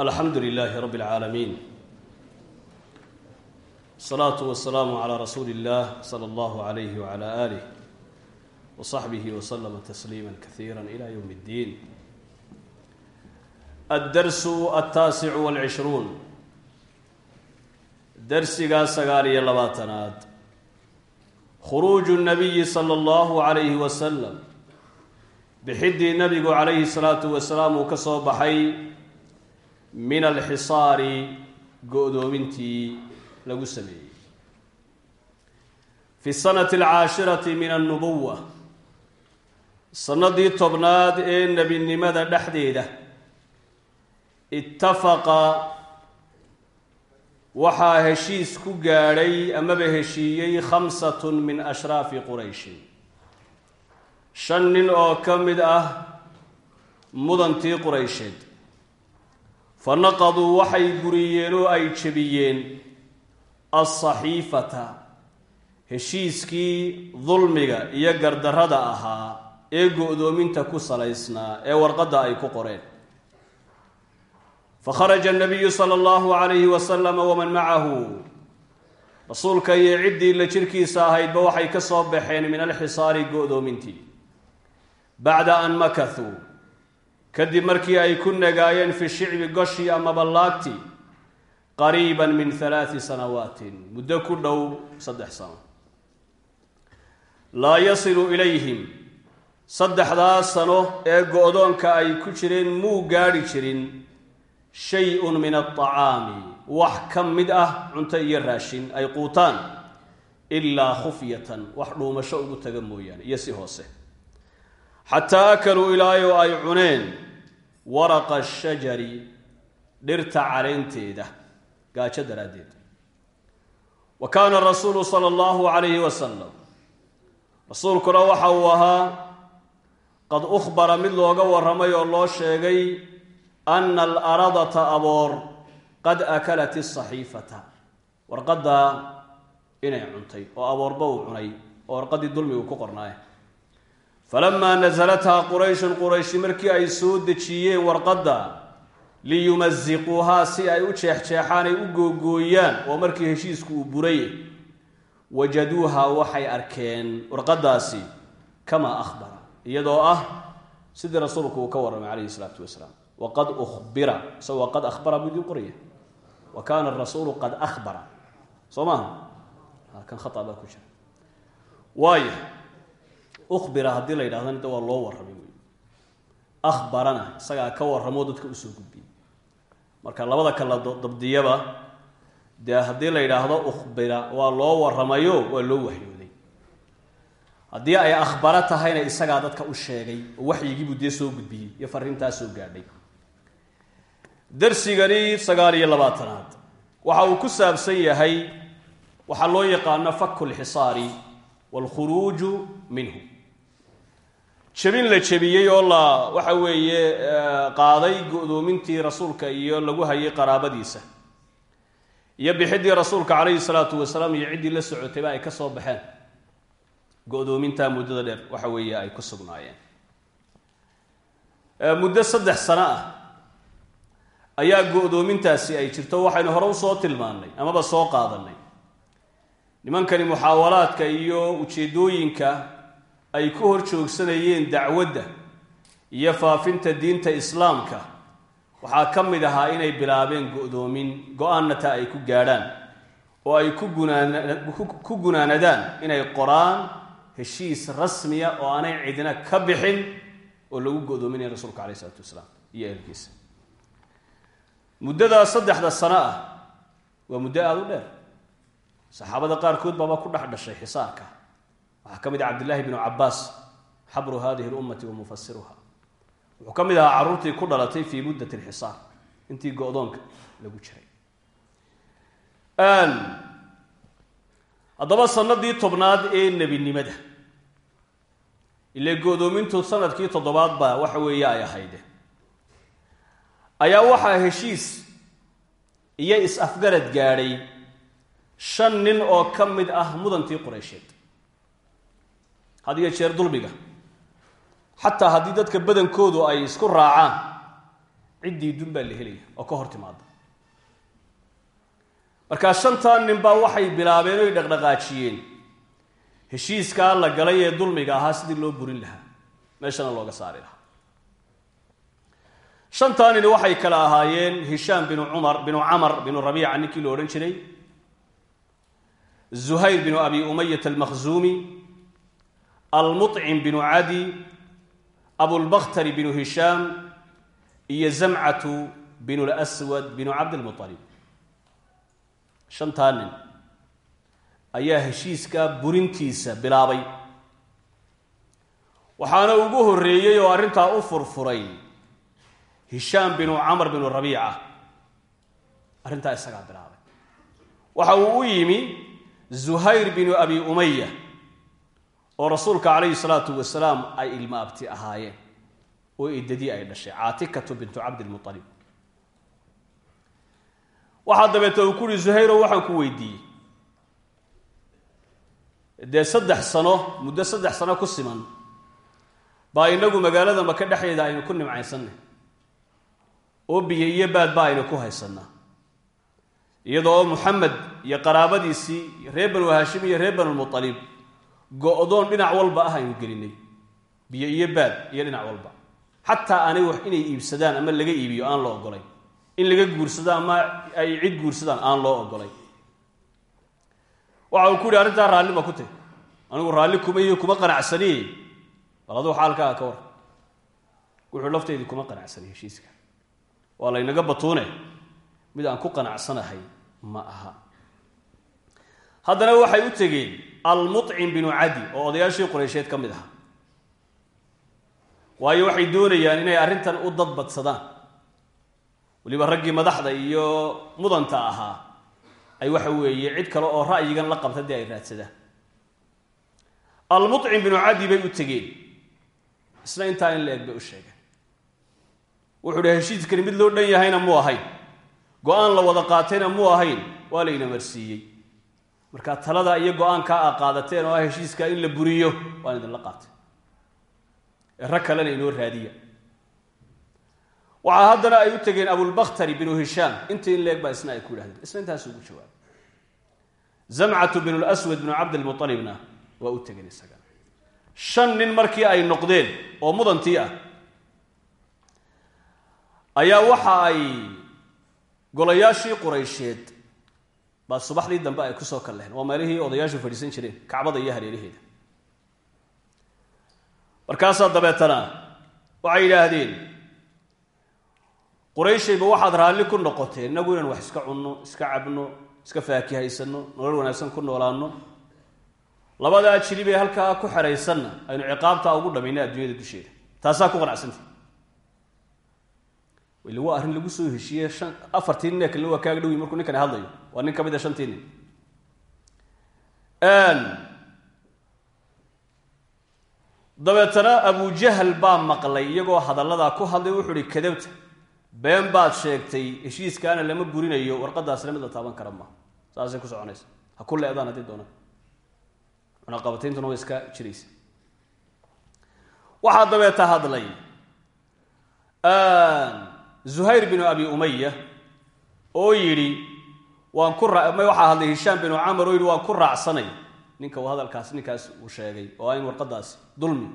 alxamdu lilaahi rabbi اlcaalamiin asalaatu wasalaamu calaa rasuuli اllah sala allahu alayhi wala alih wsaxbihi wslama tasliima kasiira ila ywm اddiin addarsu altaasicu walcishruun darsigaa sagaal iyo labaatanaad khuruuju nabiyi sala allahu calayhi wasalam bixiddii nabigu calayhi salaatu wasalaam uu ka soo baxay min alxisaari go-doomintii lagu sameeyey. Fi sanati alcaashirati min annubuwa sanadii tobnaad ee nebinimada dhexdeeda ittafaqa waxaa heshiis ku gaadhay amaba heshiiyey khamsatun min ashraafi qurayshin. Shan nin oo ka mid ah mudantii quraysheed fa naqaduu waxay buriyeen oo ay jebiyeen alsaxiifata heshiiskii dulmiga iyo gardarrada ahaa ee go-doominta ku salaysnaa ee warqadda ay ku qoreen fakharaja nabiyu sala allahu calayhi wasalama waman macahu rasuulka iyo ciddii la jirkiisa ahaydba waxay ka soo baxeen min alxisaari go-doomintii bacda an makathuu kadib markii ay ku nagaayeen fi shicbi goshii ama ballaagtii qariiban min halaati sanawaatin muddo ku dhow saddex sano. Laa yasilu ilayhim saddexdaas sano ee go-doonka ay ku jireen muu gaadhi jirin shay-un min alطacaami wax ka mid ah cunto iyo raashin ay quutaan ilaa khufyatan wax dhuumasho ugu taga mooyaane iyo si hoose. Xataa akaluu ilaayo ay cuneen waraqa ashajari dhirta caleynteeda gaajo daraaddeed. Wa kaana rasuulu sala allahu calayhi wasalam rasuulkuna waxa uu ahaa qad ukhbara mid looga warramay oo loo sheegay ana alaradata aboor qad akalat isaxiifata warqaddaa inay cuntay oo aboorba uu cunay oo warqaddii dulmigu ku qornaaye falamaa nasalathaa qurayshun qurayshi markii ay soo dejiyeen warqadda liyumasiquuhaa si ay u jeexjeexaan ay u googooyaan oo markii heshiisku uu buray wajaduuha waxay arkeen warqaddaasi kamaa ahbara iyadoo ah sidii rasuulku uu ka warramay calayhi isalaatu wasalaam waqad ubira isagoo qad ahbara buu idiin qoraya wa kaana arasuulu qad ahbara soo maaha kan khata baa ku jira waayo ubira haddii la yidhahdana de waa loo warramay wey ahbarana isagaa ka warramoo dadka u soo gudbiyey marka labada kala dabdiyaba dee haddii la yidhaahdo ubira waa loo warramayo waa loo waxyooday. Haddii ay akhbaro tahayna isagaa dadka u sheegay oo waxyigiibuu dee soo gudbiyey iyo fariintaa soo gaadhay. Darsigani sagaal iyo labaatanaad. Waxa uu ku saabsan yahay waxaa loo yaqaano faku lxisaari waalkhuruuju minhu jebin la jebiyey oo la waxa weeye qaaday go-doomintii rasuulka iyo lagu hayay qaraabadiisa. Iyo bixiddii rasuulka calayhi salaatu wasalaam iyo ciddii la socotayba ay ka soo baxeen. Go-doomintaa muddada dheer waxa weeye ay ku sugnaayeen. Muddo saddex sano ah ayaa go-doomintaasi ay jirto waxaynu hore u soo tilmaannay amaba soo qaadanay nimankani muxaawalaadka iyo ujeeddooyinka ay ku hor joogsanayeen dacwadda iyo faafinta diinta islaamka waxaa ka mid ahaa inay bilaabeen go-doomin go'aanna taa ay ku gaadhaan oo ay ku gunaan ku gunaanadaan inay qoraan heshiis rasmiya oo aanay cidina ka bixin oo lagu go-doominaya rasuulka caleyh isalaatu wasalaam iyo ehelkiisa. Muddadaa saddexda sano ah waa muddo aada u dheer. Saxaabada qaarkood baaba ku dhex dhashay xisaarka waxaa ka mid ah cabdillahi bnu cabaas xabru hadihi lummati wa mufasiruha wuxuu ka mid ahaa carruurtii ku dhalatay fii muddat alxisaar intii go-doonka lagu jiray. Haddaba sanadii tobnaad ee nebinimada ile go-doomintu sannadkii toddobaad baa waxa weeye ay ahayde. Ayaa waxaa heshiis iyo is-afgarad gaadhay shan nin oo ka mid ah mudantii qureysheed had iyo jeer dulmiga. Xataa haddii dadka badankoodu ay isku raacaan ciddii dun baa la helaya oo ka hor timaada markaa shantan nin baa waxay bilaabeen oy dhaqdhaqaajiyeen. Heshiiskaa la galay ee dulmiga ahaa sidii loo burin lahaa. Meeshana looga saari lahaa. Shantaa nini waxay kala ahaayeen hishaam binu cumar binu camar binu rabiica ninkii lo odhan jiray. Zuhayr binu abi umayat almakhzuumi almuطcim binu cadi abulbakhtari binu hishaam iyo zamcatu binu lswad binu cabdilmuطalib shantaa nin ayaa heshiiska burintiisa bilaabay waxaana ugu horreeyey oo arrintaa u furfuray hishaam binu camr binu rabiica arrintaa isagaa bilaabay waxa uu u yimi zuhayr binu abi umaya oo rasuulka calayhi salaatu wasalaam ay ilmo abti ahaayeen. Oo eedadii ay dhashay. Caatikatu bintu cabdilmualib waxaa dabeete uu ku uhi zuhayro waxaan ku weydiiyey. Dee saddex sano muddo saddex sano ku siman baa inagu magaalada maka dhexdeeda aynu ku nimcaysanay oo biyo iyo baadba aynu ku haysanaa iyadoo muxamed iyo qaraabadiisii reer banu haashim iyo reer banulmualib go-doon dhinac walba ah aynu gelinay. Biyo iyo baad iyo dhinac walba. Xataa aanay wax inay iibsadaan ama laga iibiyo aan loo ogolay. In laga guursado ama ay cid guursadaan aan loo ogolay. Waxa uu ku yihi arrintaa raalli ma ku tahy anigu raalli kuma iyo kuma qanacsaniye bal aduu xaalkaa ka war. Wuxuu lafteydii kuma qanacsaniy heshiiska. Waa laynaga batuune. Mid aan ku qanacsanahay ma aha. Haddana waxay u tegeen almuطcim binu cadi oo odayaashii qureysheed ka mid aha waayo waxay doonayaan inay arrintan u dadbadsadaan. Weliba raggii madaxda iyo mudanta ahaa ay waxa weeye cid kale oo ra'yigan la qabta dee ay raadsadaan. Almuطcim binu cadi bay u tegeen. Isna intaa in la eg bay u sheegeen. Wuxuu dhi heshiiskani mid loo dhan yahayna mu ahayn. Go'aan la wada qaatayna mu ahayn. Waa layna marsiiyey marka talada iyo go'aankaa aa qaadateen oo ah heshiiskaa in la buriyo waan idinla qaatay. Ee rag kalena inoo raadiya waxaa haddana ay u tegeen abulbakhtari binu hishaam intii in leeg baa isna ay ku yidhahdeen isna intaas ugu jawaabay. Zamcatu binu lswad binu cabdilmualibna waa u tegeen isagana shan nin markii ay noqdeen oo mudantii ah ayaa waxa ay golayaashii quraysheed baa subaxdii dambe ay ku soo kalleen waa meelihii odayaashu fadhiisan jireen kacbada iyo hareeraheeda markaasaa dabeetana waxay yidhaahdeen qurayshayba waxaad raalli ku noqoteen innagu inaan wax iska cunno iska cabno iska faakihaysanno nolol wanaagsan ku noolaanno. Labadaa jilib ee halkaa ku xeraysanna aynu ciqaabtaa ugu dhamayna adduunyada dusheeda. Taasaa ku qanacsantay weli waa arrin lagu soo heshiiye shan afartii nin ee kale waa kaaga dhowi markuu ninkani hadlayo. Waa nin ka mid a shantii nin. Dabeetana abujahal baa maqlay iyagoo hadalladaa ku hadlay wuxuu uhi kadabta been baad sheegtay heshiiskaana lama burinayo warqadaasna mid la taaban kara maaha saasay ku soconaysa. Ha ku leedaan haddii doonaan cunaqabatayntuna way iska jiraysa. Waxaa dabeeta hadlay zuhayr binu abi umaya oo yidhi waan ku waxaa hadlay hishaam binu camar oo yidhi waan ku raacsanay ninka uu hadalkaas ninkaas uu sheegay oo in warqadaasi dulmi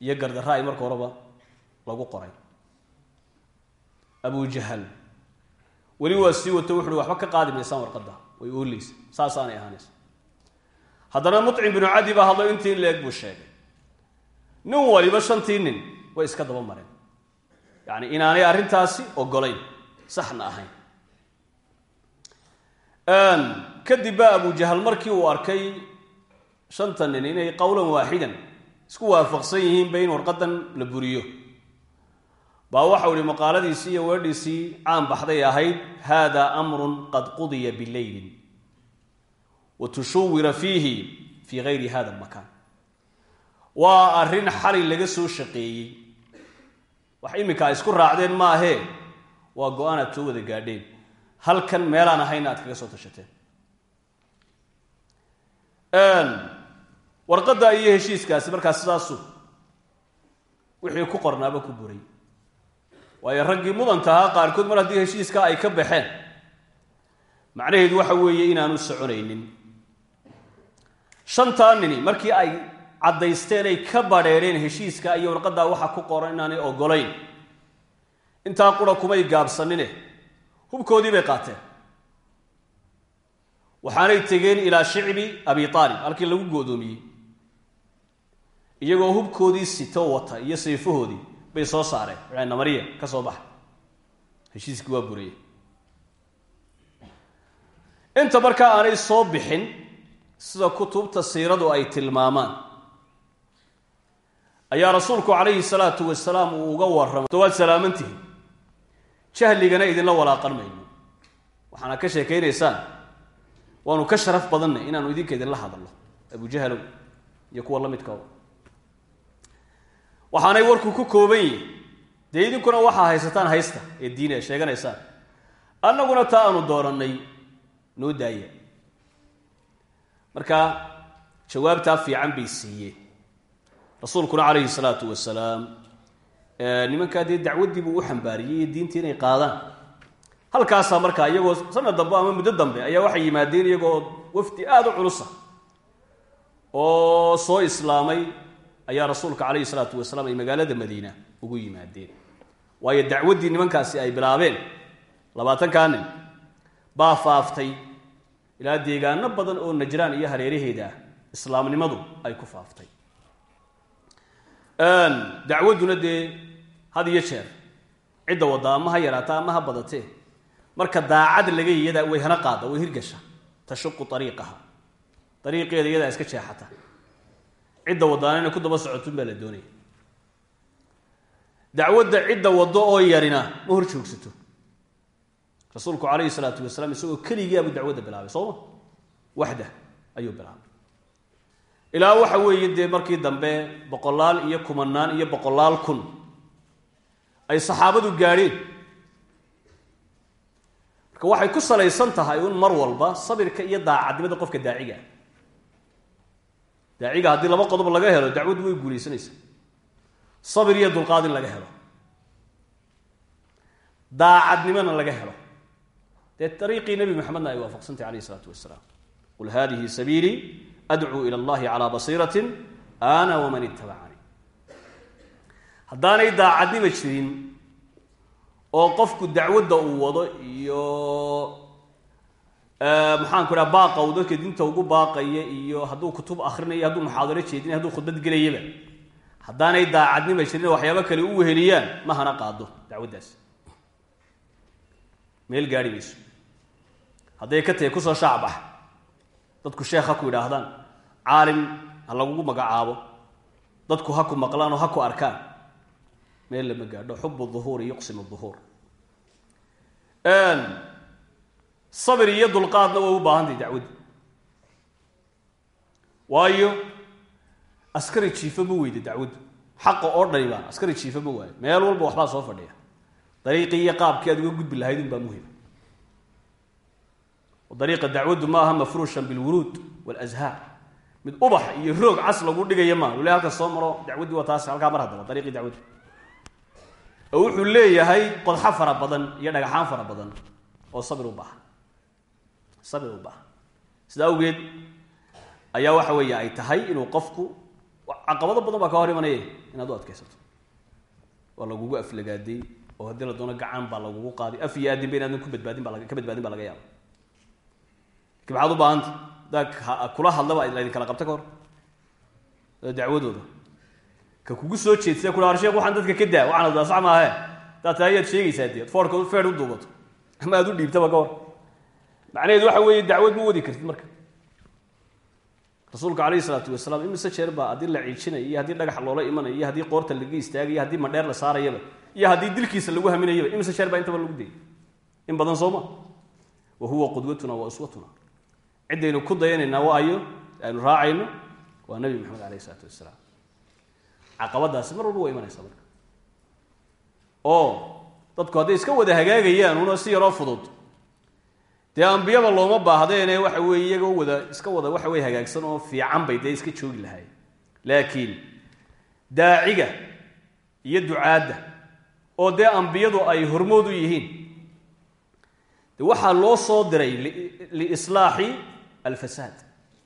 iyo gardarra ay marka horeba lagu qoray. Abu jahal weli waa sii wato wuxu uhi waxba ka qaadi maysaan warqadda way ooleysa saasaanay ahaanaysa. Haddana muطcim binu cadi baa hadlo intii in la-eg buu sheegay. Nin waliba shantii nin way iska daba mareen yacni inaanay arrintaasi ogolayn saxna ahayn. Kadib baa abu jahal markii uu arkay shanta nin inay qowlan waaxidan isku waafaqsan yihiinba in warqadan la buriyo. Baa waxau ihi maqaaladiisii iyo weedhiisii caan baxday ahayd hada amrun qad qudiya bileylin wa tushuwira fiihi fii gayri hada makaan. Waa arrin xalay laga soo shaqeeyey wax iminka isku raacdeen maahee waa go'aan aad soo wada gaadheen. Halkan meelaan ahayna aad kaga soo tashateen. Warqadda iyo heshiiskaasi markaas sidaasu wixii ku qornaaba ku buray. Waayo raggii mudantahaa qaarkood mar haddii heshiiska ay ka baxeen macnaheedu waxa weeye inaanu soconaynin. Shantaa nini markii ay caddaysteen ay ka badheereen heshiiska iyo warqaddaa waxa ku qoran inaanay ogolayn intaa qura kumay gaabsanine hubkoodii bay qaateen. Waxaanay tegeen ilaa shicbi abi aalib halkii lagu goodoomiyey. Iyagoo hubkoodii sito wata iyo sayfahoodii bay soo saareen. Waxay namariya ka soo baxa. Heshiiskii waa buraya inta markaa aanay soo bixin sida kutubta siiradu ay tilmaamaan ayaa rasuulku calayhi salaatu wasalaam uu uga warramay waad salaamantihi jahligana idinla walaaqan mayno waxaana ka sheekaynaysaan waanu ka sharaf badannay inaanu idinka idinla hadalno. Abujahalow iyo kuwa la midka waxaanay warku ku kooban yihiin dee idinkuna waxaa haysataan haysta ee diin ee sheeganaysaan. Annaguna taa aanu doorannay. Noo daaya. Marka jawaabtaa fiican bay siiyeen rasuulkuna calayhi salaatu wasalaam nimankaa dee dacwaddii buu u xambaariyey iyo diintii inay qaadaan halkaasaa markaa iyagoo sanad dambe ama muddo dambe ayaa waxay yimaadeen iyagoo wafdi aada u culusa oo soo islaamay ayaa rasuulka calayhi salaatu wasalaam ay magaalada madiina ugu yimaadeen. Waayo dacwaddii nimankaasi ay bilaabeen labaatankaa nin baa faaftay ilaa deegaano badan oo najraan iyo hareeraheeda ah islaamnimadu ay ku faaftay dacwadduna dee had iyo jeer. Cidda wadda ama ha yaraata ama ha badatee marka daacad laga iyada way hana qaada way hirgasha. Tashuqu ariiqaha ariiqeeda iyadaa iska jeexata. Cidda waddaana inay ku daba socotun baa la doonaya. Dacwadda cidda waddo oo yarina ma hor joogsato. Rasuulku calayhi salaatu wasalaam isagoo keligii abuu dacwadda bilaabay sooma waxda ayuu bilaabay ilaa waxa weeye dee markii dambe boqolaal iyo kumanaan iyo boqolaal kun ay saxaabadu gaadheen marka waxay ku salaysan tahay un mar walba sabirka iyo daacadnimada qofka daaciga. Daaciga haddii laba qodob laga helo dacwaddu way guulaysanaysaa. Sabir iyo dulqaad in laga helo. Daacadnimona laga helo. Dee ariiqii nebi maxamedna ay waafaqsantay alayh isalaatu wasalaam qul hadihi sabiilii adcuu ila allahi calaa basiiratin ana waman itabacanii haddaanay daacadnima jirin oo qofku dacwadda uu wado iyo maxaanku dhaha baaqa uu dadka diinta ugu baaqaya iyo hadduu kutub akrinayo hadduu muxaadaro jeedinay hadduu khudbad gelayaba haddaanay daacadnima jirin waxyaabo kale u weheliyaan ma hana qaado dacwaddaas meel gaari mayso hadday ka tahay ku soo shaacbax dadku sheekh ha ku yidhaahdaan caalim ha lagugu magacaabo. Dadku ha ku maqlaan oo ha ku arkaan. Meel lama gaadho. Xubu duhuuri yuqsim duhuur. Sabir iyo dulqaadna way u baahantahy dacwaddi waayo askari jiifa ma weyda dacwaddu xaqa oo dhani baan askari jiifa ma waayo. Meel walba waxbaa soo fadhiya. Dariiqii iyo qaabkii aad uga gudbi lahayd un baa muhima dariiqa dacwaddu ma aha mafruushan bilwuruud walazhaar. Mid ubax iyo roog cas lagu dhigaya maa wali halka soo maro dacwaddii waa taas halkaa mar haddaba dariiqii dacwaddu. Oo wuxuu leeyahay qodxo fara badan iyo dhagaxaan fara badan oo sabir u baahan sabir u baahan sida awgeed ayaa waxa weeye ay tahay inuu qofku caqabado badan baa ka hor imanaya inaad u adkaysato. Waa lagugu aflagaaday oo haddii la doono gacan baa lagugu qaaday af iyo aadinba inaadan ku badbaadin baa ka badbaadin baa laga yaaba maxaad u baahanta daa kula hadlaba laydin kala qabta ka hor. Ka kugu soo jeedsada kula har waxaan dadka ka daa waxaan adaa sax maahe. Daa taa ayaad sheegaysaa dee foorka feer u duubato. Ama aad u dhiibtaba ka macnaheedu waxa weeye dacwad ma wadi kartid marka. Rasuulka calayhi salaatu wasalaam imise jeer baa haddii la ciijinayo iyo haddii dhagax loola imanayo iyo haddii qoorta laga istaagayo iyo haddii madheer la saarayaba iyo haddii dilkiisa lagu haminayaba imise jeer baa intaba lagu dayay. In badan sooma wa huwa qudwatuna ciddaynu ku dayanaynaa waa ayo aynu raacayno waa nabi maxamed alayh isalaatu wasalaam caqabadaasi mar walba waa imanaysaa marka oo dadku hadday iska wada hagaagayaan una si yaroo fudud dee ambiyaba looma baahdeene waxa weeye iyagoo wada iska wada waxa weye hagaagsan oo fiican bay dee iska joogi lahaayeen laakiin daaciga iyo ducaadda oo dee ambiyadu ay hormood u yihiin de waxaa loo soo diray liislaaxi alfasaad.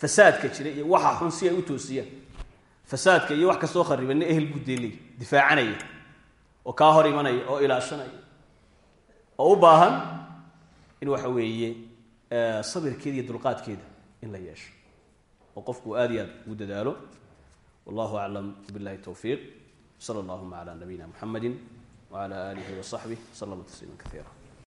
Fasaadka jira iyo waxa xun si ay u toosiyaan. Fasaadka iyo wax kastoo kharibanna ehel buu deelay difaacanaya oo kaa hor imanaya oo ilaashanaya. Oo u baahan in waxa weeye sabirkeeda iyo dulqaadkeeda in la yeesho. Oo qofku aad iyo aad ugu dadaalo. Wallahu aclam billahi towfiiq sala allahuma cala nabiyina muxamedi wcala